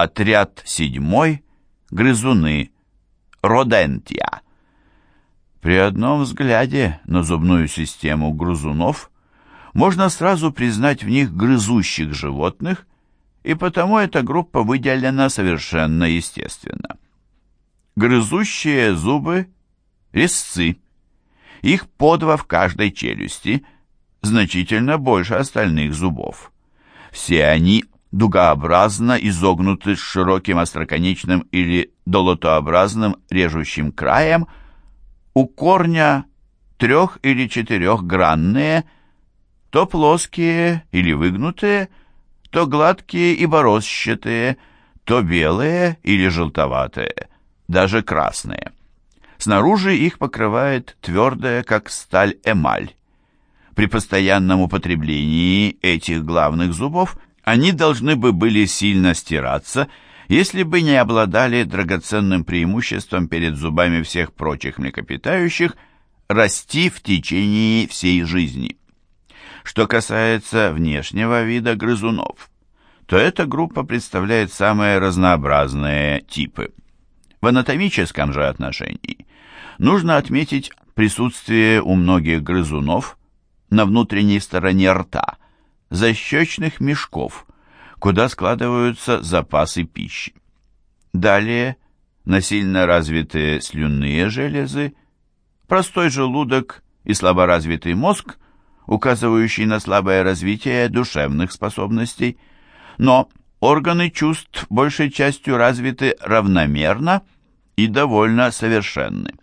Отряд седьмой. Грызуны. Родентия. При одном взгляде на зубную систему грызунов можно сразу признать в них грызущих животных, и потому эта группа выделена совершенно естественно. Грызущие зубы – резцы. Их по в каждой челюсти, значительно больше остальных зубов. Все они дугообразно изогнуты с широким остроконечным или долотообразным режущим краем, у корня трех- или четырехгранные, то плоские или выгнутые, то гладкие и бороздчатые, то белые или желтоватые, даже красные. Снаружи их покрывает твердая, как сталь, эмаль. При постоянном употреблении этих главных зубов они должны бы были сильно стираться, если бы не обладали драгоценным преимуществом перед зубами всех прочих млекопитающих расти в течение всей жизни. Что касается внешнего вида грызунов, то эта группа представляет самые разнообразные типы. В анатомическом же отношении нужно отметить присутствие у многих грызунов на внутренней стороне рта – защечных мешков, куда складываются запасы пищи. Далее на сильно развитые слюнные железы, простой желудок и слаборазвитый мозг, указывающий на слабое развитие душевных способностей, но органы чувств большей частью развиты равномерно и довольно совершенны.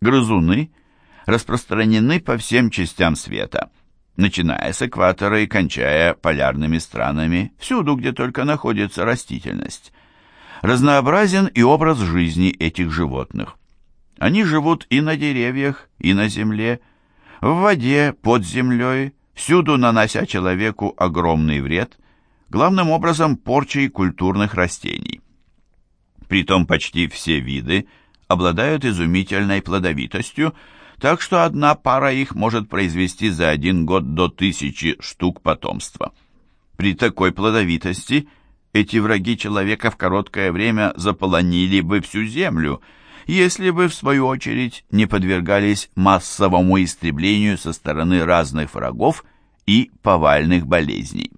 Грызуны распространены по всем частям света – начиная с экватора и кончая полярными странами, всюду, где только находится растительность. Разнообразен и образ жизни этих животных. Они живут и на деревьях, и на земле, в воде, под землей, всюду нанося человеку огромный вред, главным образом порчей культурных растений. Притом почти все виды обладают изумительной плодовитостью, так что одна пара их может произвести за один год до тысячи штук потомства. При такой плодовитости эти враги человека в короткое время заполонили бы всю землю, если бы, в свою очередь, не подвергались массовому истреблению со стороны разных врагов и повальных болезней.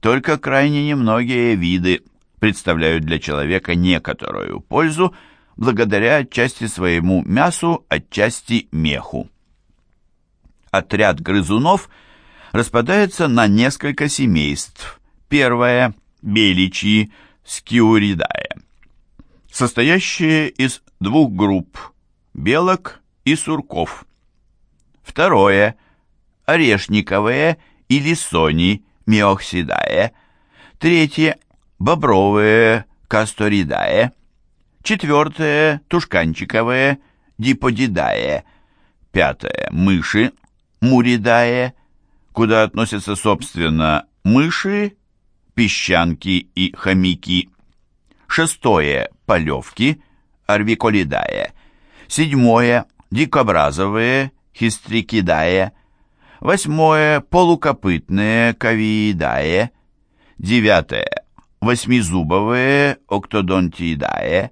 Только крайне немногие виды представляют для человека некоторую пользу, благодаря отчасти своему мясу, отчасти меху. Отряд грызунов распадается на несколько семейств. Первое – беличьи скиуридае, состоящие из двух групп – белок и сурков. Второе – орешниковые или сони миоксидае. Третье – бобровые касторидае – Четвертое – тушканчиковые, диподидае. Пятое – мыши, муридае, куда относятся, собственно, мыши, песчанки и хомяки. Шестое – полевки, арвиколидае. Седьмое – дикобразовые, хистрикидае. Восьмое – полукопытные, кавиидае. Девятое – восьмизубовые, октодонтидае.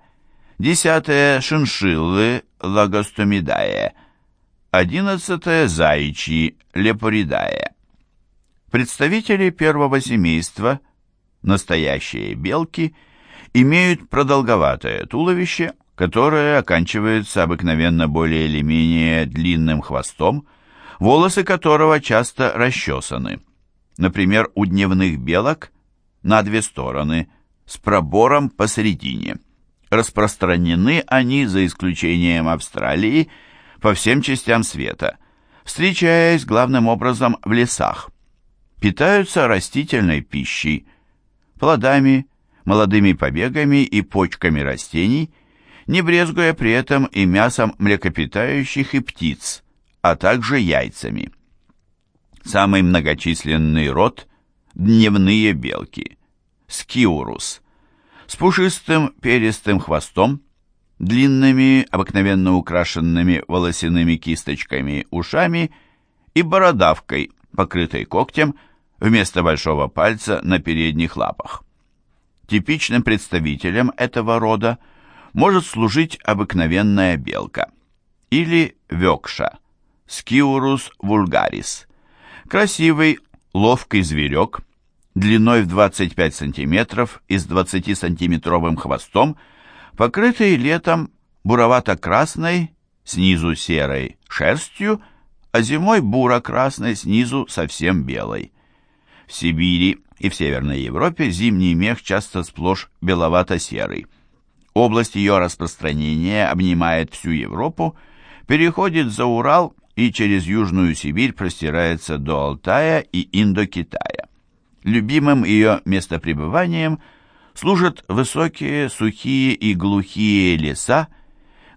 Десятое – шиншиллы, лагостомидае. Одиннадцатое – заячьи, лепоридае. Представители первого семейства, настоящие белки, имеют продолговатое туловище, которое оканчивается обыкновенно более или менее длинным хвостом, волосы которого часто расчесаны. Например, у дневных белок на две стороны, с пробором посередине – Распространены они, за исключением Австралии, по всем частям света, встречаясь главным образом в лесах. Питаются растительной пищей, плодами, молодыми побегами и почками растений, не брезгуя при этом и мясом млекопитающих и птиц, а также яйцами. Самый многочисленный род – дневные белки – скиурус – с пушистым перистым хвостом, длинными, обыкновенно украшенными волосяными кисточками ушами и бородавкой, покрытой когтем, вместо большого пальца на передних лапах. Типичным представителем этого рода может служить обыкновенная белка или векша, скиурус вульгарис. Красивый, ловкий зверек, длиной в 25 см и с 20-сантиметровым хвостом, покрытый летом буровато-красной, снизу серой, шерстью, а зимой буро-красной, снизу совсем белой. В Сибири и в Северной Европе зимний мех часто сплошь беловато-серый. Область ее распространения обнимает всю Европу, переходит за Урал и через Южную Сибирь простирается до Алтая и Индокитая. Любимым ее местопребыванием служат высокие, сухие и глухие леса,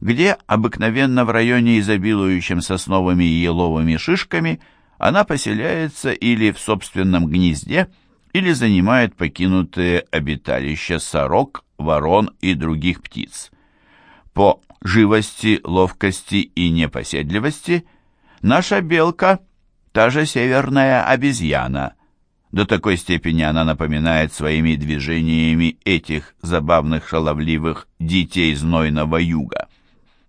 где, обыкновенно в районе, изобилующем сосновыми и еловыми шишками, она поселяется или в собственном гнезде, или занимает покинутые обиталища сорок, ворон и других птиц. По живости, ловкости и непоседливости наша белка – та же северная обезьяна. До такой степени она напоминает своими движениями этих забавных шаловливых детей знойного юга.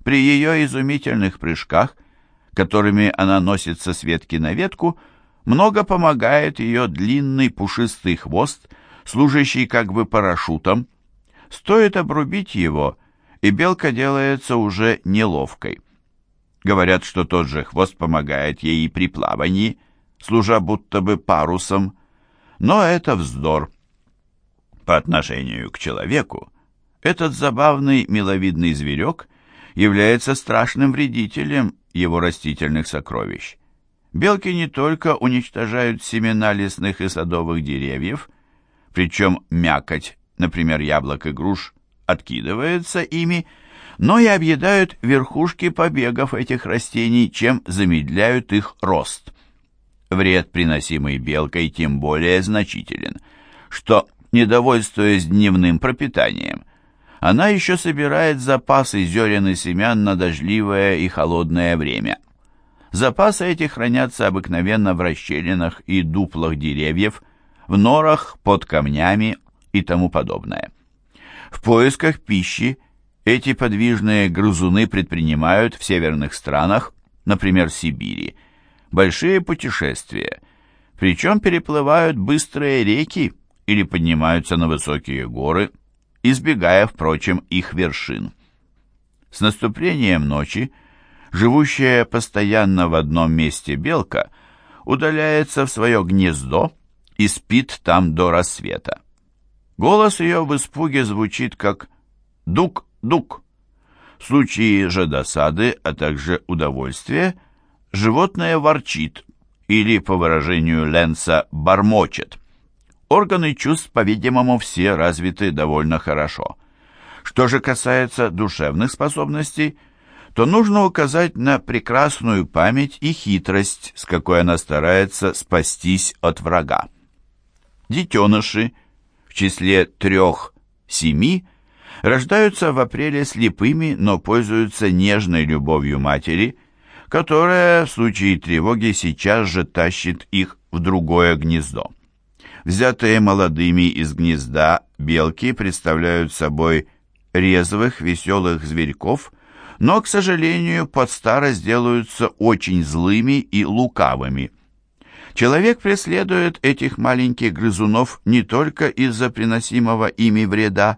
При ее изумительных прыжках, которыми она носится с ветки на ветку, много помогает ее длинный пушистый хвост, служащий как бы парашютом. Стоит обрубить его, и белка делается уже неловкой. Говорят, что тот же хвост помогает ей и при плавании, служа будто бы парусом, но это вздор. По отношению к человеку этот забавный миловидный зверек является страшным вредителем его растительных сокровищ. Белки не только уничтожают семена лесных и садовых деревьев, причем мякоть, например, яблок и груш, откидывается ими, но и объедают верхушки побегов этих растений, чем замедляют их рост. Вред, приносимый белкой, тем более значителен, что, недовольствуясь дневным пропитанием, она еще собирает запасы зерен и семян на дождливое и холодное время. Запасы эти хранятся обыкновенно в расщелинах и дуплах деревьев, в норах, под камнями и тому подобное. В поисках пищи эти подвижные грызуны предпринимают в северных странах, например, Сибири, большие путешествия, причем переплывают быстрые реки или поднимаются на высокие горы, избегая, впрочем, их вершин. С наступлением ночи живущая постоянно в одном месте белка удаляется в свое гнездо и спит там до рассвета. Голос ее в испуге звучит как «дук-дук». В случае же досады, а также удовольствия, животное ворчит или, по выражению Ленца, бормочет. Органы чувств, по-видимому, все развиты довольно хорошо. Что же касается душевных способностей, то нужно указать на прекрасную память и хитрость, с какой она старается спастись от врага. Детеныши в числе трех-семи рождаются в апреле слепыми, но пользуются нежной любовью матери, которая в случае тревоги сейчас же тащит их в другое гнездо. Взятые молодыми из гнезда белки представляют собой резвых, веселых зверьков, но, к сожалению, под старость делаются очень злыми и лукавыми. Человек преследует этих маленьких грызунов не только из-за приносимого ими вреда,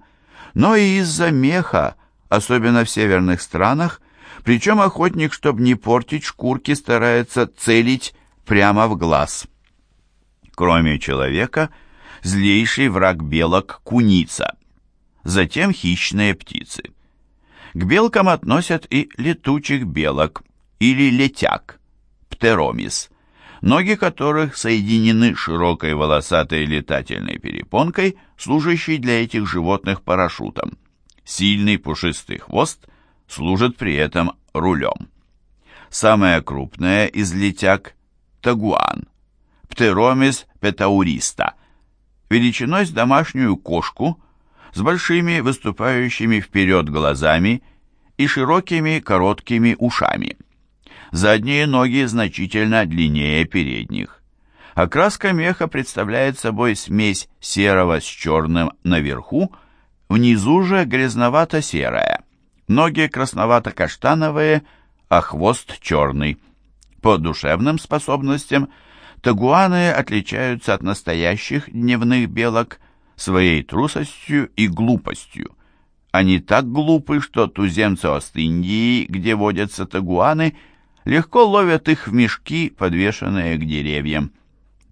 но и из-за меха, особенно в северных странах, причем охотник, чтобы не портить шкурки, старается целить прямо в глаз. Кроме человека, злейший враг белок – куница, затем хищные птицы. К белкам относят и летучих белок или летяг, птеромис, ноги которых соединены широкой волосатой летательной перепонкой, служащей для этих животных парашютом. Сильный пушистый хвост служит при этом рулем. Самая крупная из летяг – тагуан, птеромис петауриста, величиной с домашнюю кошку, с большими выступающими вперед глазами и широкими короткими ушами. Задние ноги значительно длиннее передних. Окраска меха представляет собой смесь серого с черным наверху, внизу же грязновато-серая, ноги красновато-каштановые, а хвост черный. По душевным способностям тагуаны отличаются от настоящих дневных белок своей трусостью и глупостью. Они так глупы, что туземцы Ост-Индии, где водятся тагуаны, легко ловят их в мешки, подвешенные к деревьям.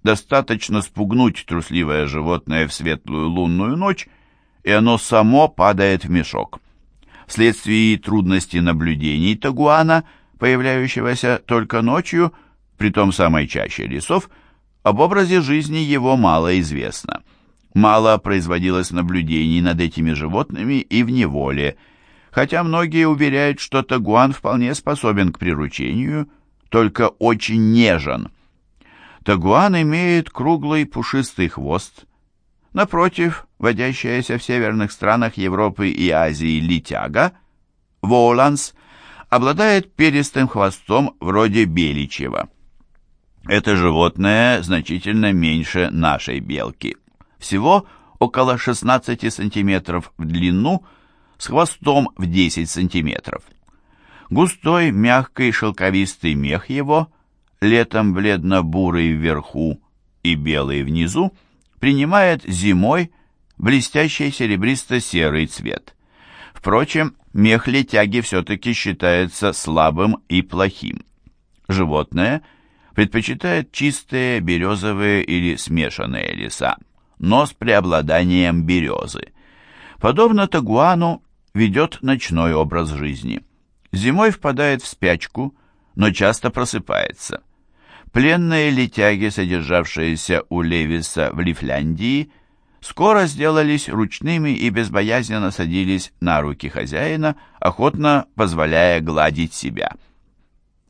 Достаточно спугнуть трусливое животное в светлую лунную ночь, и оно само падает в мешок. Вследствие трудностей наблюдений тагуана, появляющегося только ночью, при том самой чаще лесов, об образе жизни его мало известно. Мало производилось наблюдений над этими животными и в неволе, хотя многие уверяют, что тагуан вполне способен к приручению, только очень нежен – Тагуан имеет круглый пушистый хвост. Напротив, водящаяся в северных странах Европы и Азии литяга, воланс, обладает перистым хвостом вроде беличьего. Это животное значительно меньше нашей белки. Всего около 16 сантиметров в длину, с хвостом в 10 сантиметров. Густой, мягкий, шелковистый мех его летом бледно-бурый вверху и белый внизу, принимает зимой блестящий серебристо-серый цвет. Впрочем, мех летяги все-таки считается слабым и плохим. Животное предпочитает чистые березовые или смешанные леса, но с преобладанием березы. Подобно тагуану, ведет ночной образ жизни. Зимой впадает в спячку, но часто просыпается. Пленные летяги, содержавшиеся у Левиса в Лифляндии, скоро сделались ручными и безбоязненно садились на руки хозяина, охотно позволяя гладить себя.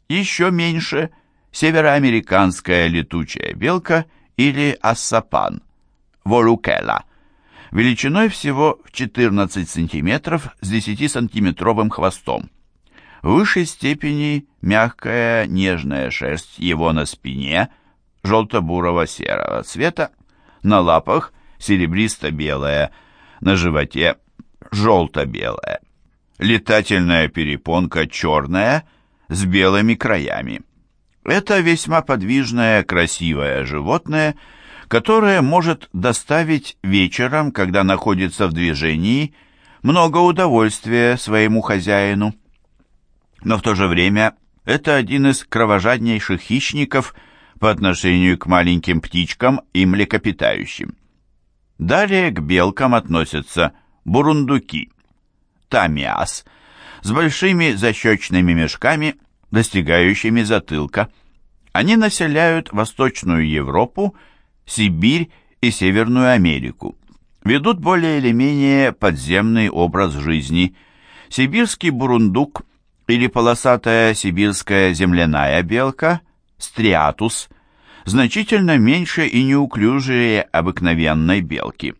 Еще меньше североамериканская летучая белка или ассапан, волукела, величиной всего в 14 см с 10-сантиметровым хвостом. В высшей степени мягкая нежная шерсть его на спине желто-бурого серого цвета, на лапах серебристо-белая, на животе желто-белая. Летательная перепонка черная с белыми краями. Это весьма подвижное, красивое животное, которое может доставить вечером, когда находится в движении, много удовольствия своему хозяину но в то же время это один из кровожаднейших хищников по отношению к маленьким птичкам и млекопитающим. Далее к белкам относятся бурундуки, тамиас, с большими защечными мешками, достигающими затылка. Они населяют Восточную Европу, Сибирь и Северную Америку. Ведут более или менее подземный образ жизни. Сибирский бурундук – или полосатая сибирская земляная белка, стриатус, значительно меньше и неуклюжее обыкновенной белки.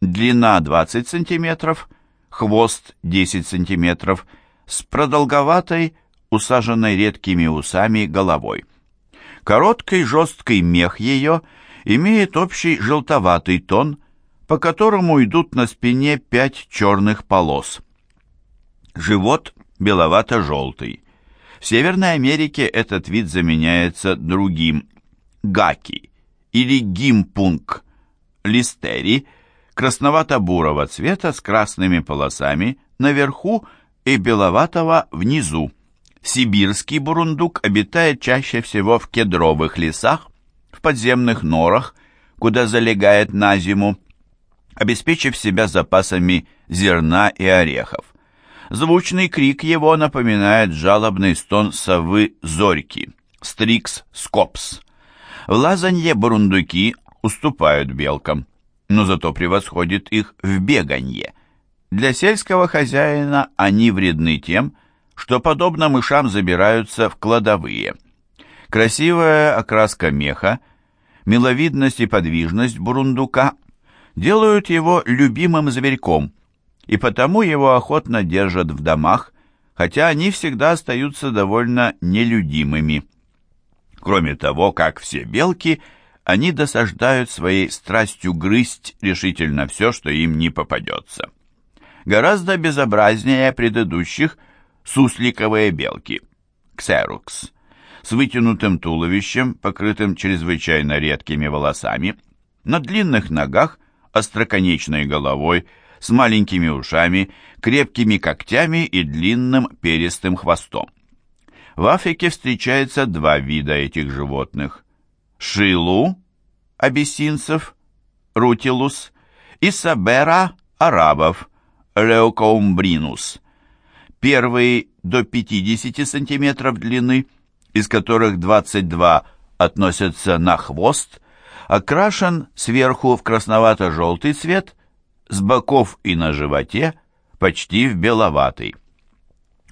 Длина 20 см, хвост 10 см, с продолговатой, усаженной редкими усами головой. Короткий жесткий мех ее имеет общий желтоватый тон, по которому идут на спине пять черных полос. Живот беловато-желтый. В Северной Америке этот вид заменяется другим – гаки или гимпунг, листери, красновато-бурого цвета с красными полосами наверху и беловатого внизу. Сибирский бурундук обитает чаще всего в кедровых лесах, в подземных норах, куда залегает на зиму, обеспечив себя запасами зерна и орехов. Звучный крик его напоминает жалобный стон совы Зорьки, Стрикс скопс. В лазанье бурундуки уступают белкам, но зато превосходит их в беганье. Для сельского хозяина они вредны тем, что, подобно мышам, забираются в кладовые. Красивая окраска меха, миловидность и подвижность бурундука делают его любимым зверьком – и потому его охотно держат в домах, хотя они всегда остаются довольно нелюдимыми. Кроме того, как все белки, они досаждают своей страстью грызть решительно все, что им не попадется. Гораздо безобразнее предыдущих сусликовые белки, ксерукс, с вытянутым туловищем, покрытым чрезвычайно редкими волосами, на длинных ногах, остроконечной головой, с маленькими ушами, крепкими когтями и длинным перистым хвостом. В Африке встречается два вида этих животных. Шилу, абиссинцев, рутилус, и сабера, арабов, леокоумбринус. Первый до 50 см длины, из которых 22 относятся на хвост, окрашен сверху в красновато-желтый цвет, с боков и на животе почти в беловатый.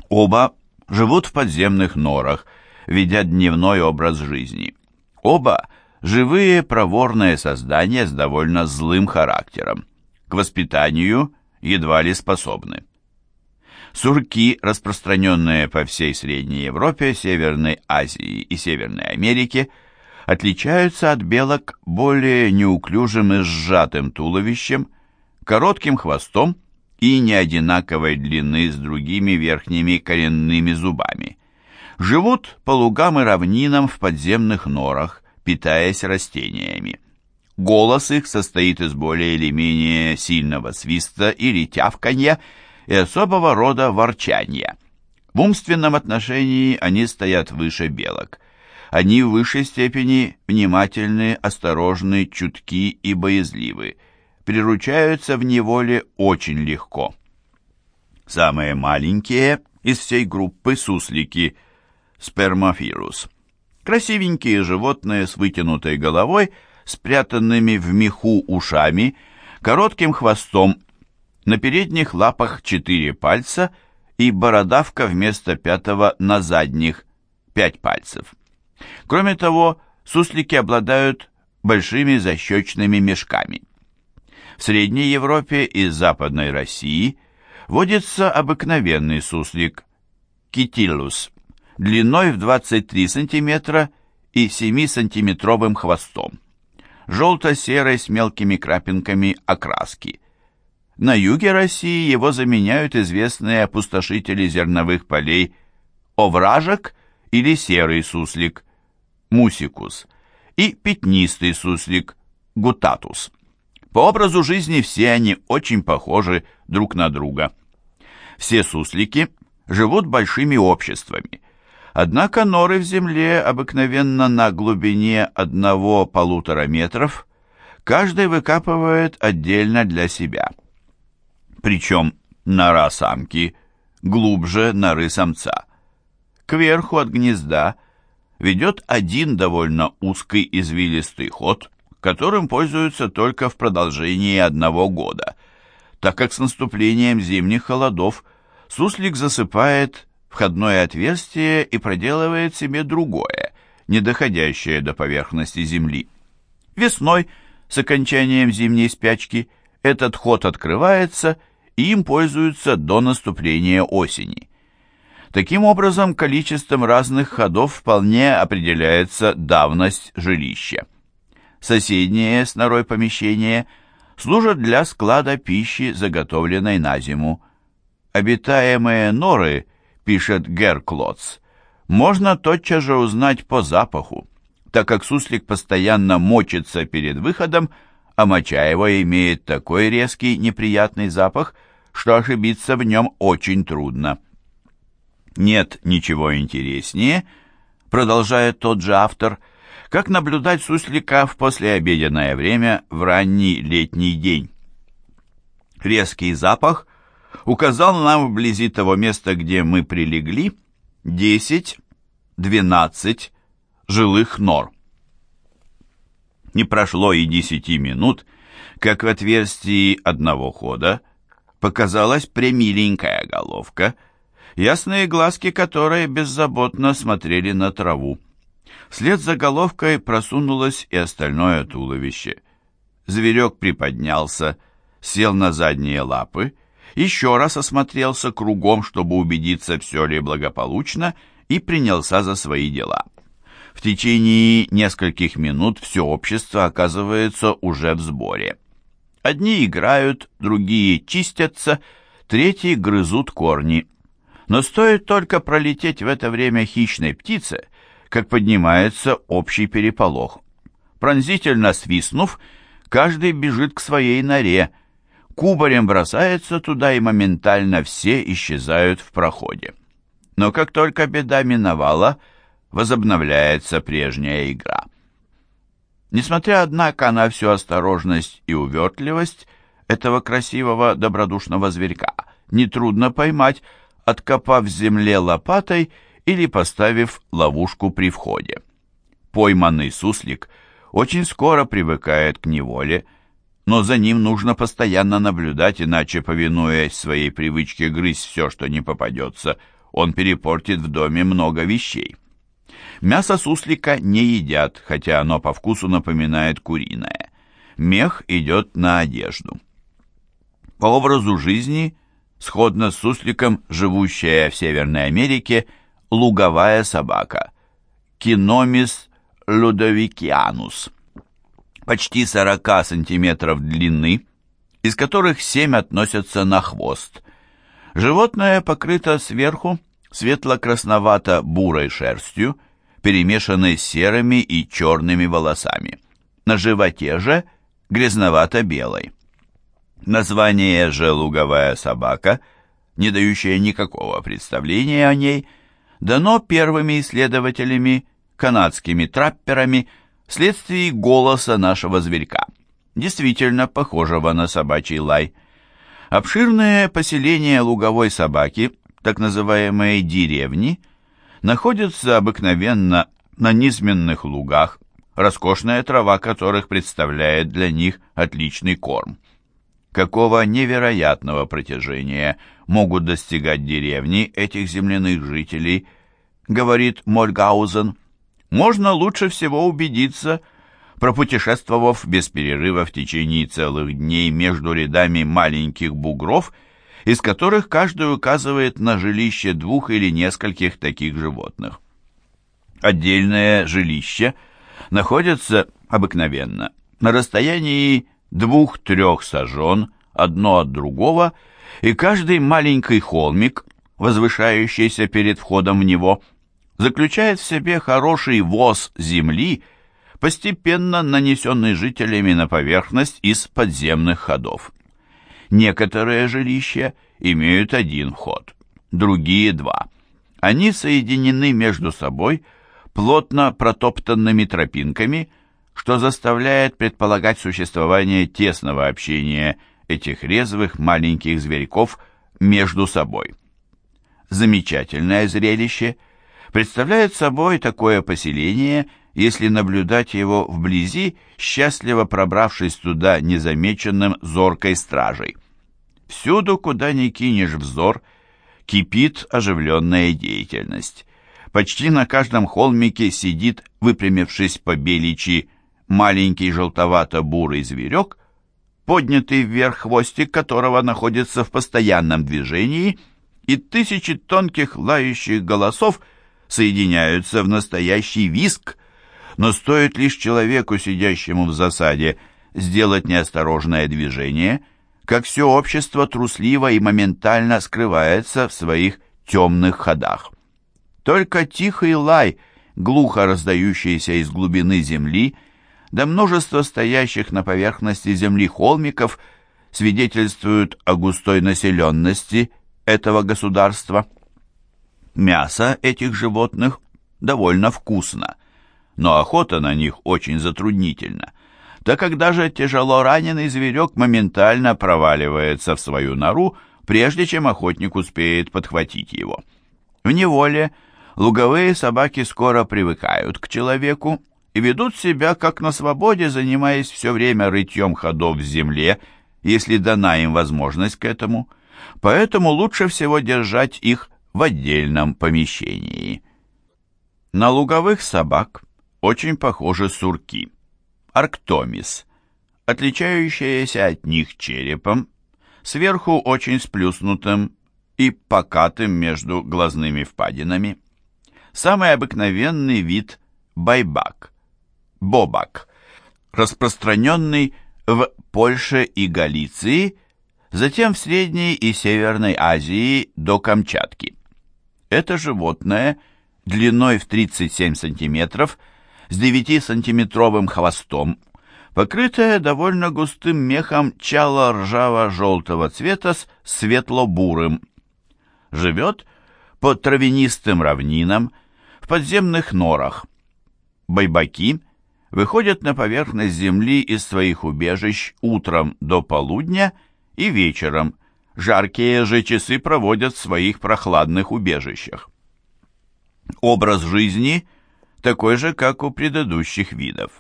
Оба живут в подземных норах, ведя дневной образ жизни. Оба живые проворные создания с довольно злым характером. К воспитанию едва ли способны. Сурки, распространенные по всей Средней Европе, Северной Азии и Северной Америке, отличаются от белок более неуклюжим и сжатым туловищем, коротким хвостом и неодинаковой длины с другими верхними коренными зубами. Живут по лугам и равнинам в подземных норах, питаясь растениями. Голос их состоит из более или менее сильного свиста или тявканья и особого рода ворчания. В умственном отношении они стоят выше белок. Они в высшей степени внимательны, осторожны, чутки и боязливы – приручаются в неволе очень легко. Самые маленькие из всей группы суслики – спермофирус. Красивенькие животные с вытянутой головой, спрятанными в меху ушами, коротким хвостом, на передних лапах четыре пальца и бородавка вместо пятого на задних пять пальцев. Кроме того, суслики обладают большими защечными мешками. В Средней Европе и Западной России водится обыкновенный суслик китилус, длиной в 23 см и 7-сантиметровым хвостом, желто-серой с мелкими крапинками окраски. На юге России его заменяют известные опустошители зерновых полей овражек или серый суслик мусикус и пятнистый суслик гутатус. По образу жизни все они очень похожи друг на друга. Все суслики живут большими обществами, однако норы в земле обыкновенно на глубине одного-полутора метров, каждый выкапывает отдельно для себя. Причем нора самки глубже норы самца. Кверху от гнезда ведет один довольно узкий извилистый ход – которым пользуются только в продолжении одного года, так как с наступлением зимних холодов суслик засыпает входное отверстие и проделывает себе другое, не доходящее до поверхности земли. Весной, с окончанием зимней спячки, этот ход открывается, и им пользуются до наступления осени. Таким образом, количеством разных ходов вполне определяется давность жилища. Соседнее с норой помещение служат для склада пищи, заготовленной на зиму. Обитаемые норы, пишет Герклоц, можно тотчас же узнать по запаху, так как суслик постоянно мочится перед выходом, а моча его имеет такой резкий неприятный запах, что ошибиться в нем очень трудно. Нет ничего интереснее, продолжает тот же автор, как наблюдать суслика в послеобеденное время в ранний летний день. Резкий запах указал нам вблизи того места, где мы прилегли, 10-12 жилых нор. Не прошло и десяти минут, как в отверстии одного хода показалась премиленькая головка, ясные глазки которой беззаботно смотрели на траву. Вслед за головкой просунулось и остальное туловище. Зверек приподнялся, сел на задние лапы, еще раз осмотрелся кругом, чтобы убедиться, все ли благополучно, и принялся за свои дела. В течение нескольких минут все общество оказывается уже в сборе. Одни играют, другие чистятся, третьи грызут корни. Но стоит только пролететь в это время хищной птице, как поднимается общий переполох. Пронзительно свистнув, каждый бежит к своей норе, кубарем бросается туда, и моментально все исчезают в проходе. Но как только беда миновала, возобновляется прежняя игра. Несмотря, однако, на всю осторожность и увертливость этого красивого добродушного зверька, нетрудно поймать, откопав в земле лопатой или поставив ловушку при входе. Пойманный суслик очень скоро привыкает к неволе, но за ним нужно постоянно наблюдать, иначе, повинуясь своей привычке грызть все, что не попадется, он перепортит в доме много вещей. Мясо суслика не едят, хотя оно по вкусу напоминает куриное. Мех идет на одежду. По образу жизни, сходно с сусликом, живущая в Северной Америке, луговая собака. Киномис людовикианус. Почти 40 сантиметров длины, из которых 7 относятся на хвост. Животное покрыто сверху светло-красновато-бурой шерстью, перемешанной с серыми и черными волосами. На животе же грязновато-белой. Название же «луговая собака», не дающее никакого представления о ней, дано первыми исследователями, канадскими трапперами, вследствие голоса нашего зверька, действительно похожего на собачий лай. Обширное поселение луговой собаки, так называемые деревни, находятся обыкновенно на низменных лугах, роскошная трава которых представляет для них отличный корм. Какого невероятного протяжения могут достигать деревни этих земляных жителей, говорит Мольгаузен, можно лучше всего убедиться, пропутешествовав без перерыва в течение целых дней между рядами маленьких бугров – из которых каждый указывает на жилище двух или нескольких таких животных. Отдельное жилище находится обыкновенно на расстоянии двух-трех сажен одно от другого, и каждый маленький холмик, возвышающийся перед входом в него, заключает в себе хороший воз земли, постепенно нанесенный жителями на поверхность из подземных ходов. Некоторые жилища имеют один вход, другие два. Они соединены между собой плотно протоптанными тропинками, что заставляет предполагать существование тесного общения этих резвых маленьких зверьков между собой. Замечательное зрелище представляет собой такое поселение, если наблюдать его вблизи, счастливо пробравшись туда незамеченным зоркой стражей. Всюду, куда ни кинешь взор, кипит оживленная деятельность. Почти на каждом холмике сидит, выпрямившись по беличи, маленький желтовато-бурый зверек, поднятый вверх хвостик которого находится в постоянном движении, и тысячи тонких лающих голосов соединяются в настоящий виск, но стоит лишь человеку, сидящему в засаде, сделать неосторожное движение — как все общество трусливо и моментально скрывается в своих темных ходах. Только тихий лай, глухо раздающийся из глубины земли, да множество стоящих на поверхности земли холмиков свидетельствуют о густой населенности этого государства. Мясо этих животных довольно вкусно, но охота на них очень затруднительна да когда же тяжело раненый зверек моментально проваливается в свою нору, прежде чем охотник успеет подхватить его. В неволе луговые собаки скоро привыкают к человеку и ведут себя как на свободе, занимаясь все время рытьем ходов в земле, если дана им возможность к этому. Поэтому лучше всего держать их в отдельном помещении. На луговых собак очень похожи сурки арктомис, отличающаяся от них черепом, сверху очень сплюснутым и покатым между глазными впадинами. Самый обыкновенный вид – байбак, бобак, распространенный в Польше и Галиции, затем в Средней и Северной Азии до Камчатки. Это животное длиной в 37 сантиметров с 9-сантиметровым хвостом, покрытое довольно густым мехом чало-ржаво-желтого цвета с светло-бурым. Живет по травянистым равнинам, в подземных норах. Байбаки выходят на поверхность земли из своих убежищ утром до полудня и вечером. Жаркие же часы проводят в своих прохладных убежищах. Образ жизни такой же, как у предыдущих видов.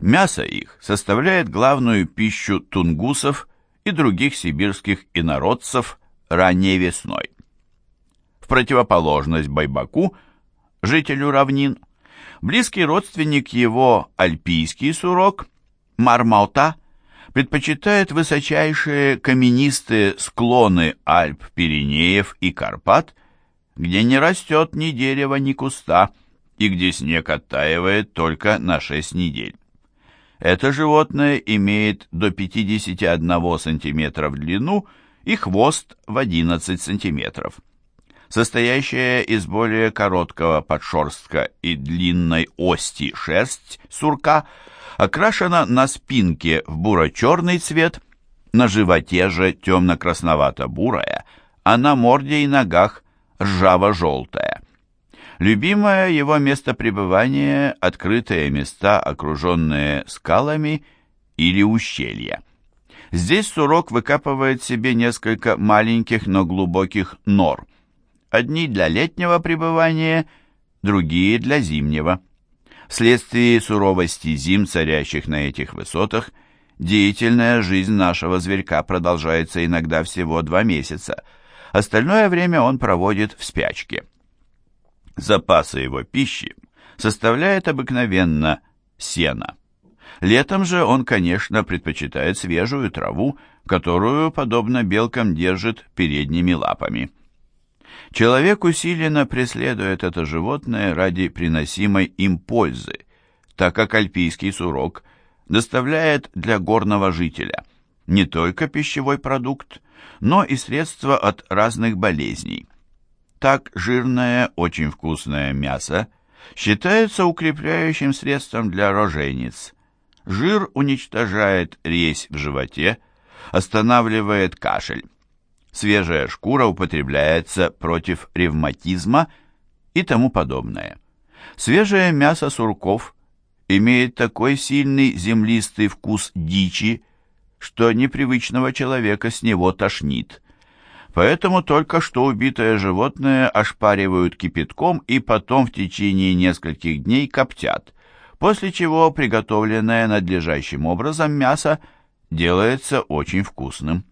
Мясо их составляет главную пищу тунгусов и других сибирских инородцев ранней весной. В противоположность байбаку, жителю равнин, близкий родственник его альпийский сурок, мармота, предпочитает высочайшие каменистые склоны Альп, Пиренеев и Карпат, где не растет ни дерева, ни куста, и где снег оттаивает только на 6 недель. Это животное имеет до 51 см в длину и хвост в 11 см. Состоящая из более короткого подшерстка и длинной ости шерсть сурка окрашена на спинке в буро-черный цвет, на животе же темно-красновато-бурая, а на морде и ногах ржаво-желтая. Любимое его место пребывания – открытые места, окруженные скалами или ущелья. Здесь сурок выкапывает себе несколько маленьких, но глубоких нор. Одни для летнего пребывания, другие для зимнего. Вследствие суровости зим, царящих на этих высотах, деятельная жизнь нашего зверька продолжается иногда всего два месяца. Остальное время он проводит в спячке. Запасы его пищи составляет обыкновенно сено. Летом же он, конечно, предпочитает свежую траву, которую, подобно белкам, держит передними лапами. Человек усиленно преследует это животное ради приносимой им пользы, так как альпийский сурок доставляет для горного жителя не только пищевой продукт, но и средства от разных болезней. Так жирное, очень вкусное мясо считается укрепляющим средством для рожениц. Жир уничтожает резь в животе, останавливает кашель. Свежая шкура употребляется против ревматизма и тому подобное. Свежее мясо сурков имеет такой сильный землистый вкус дичи, что непривычного человека с него тошнит. Поэтому только что убитое животное ошпаривают кипятком и потом в течение нескольких дней коптят, после чего приготовленное надлежащим образом мясо делается очень вкусным.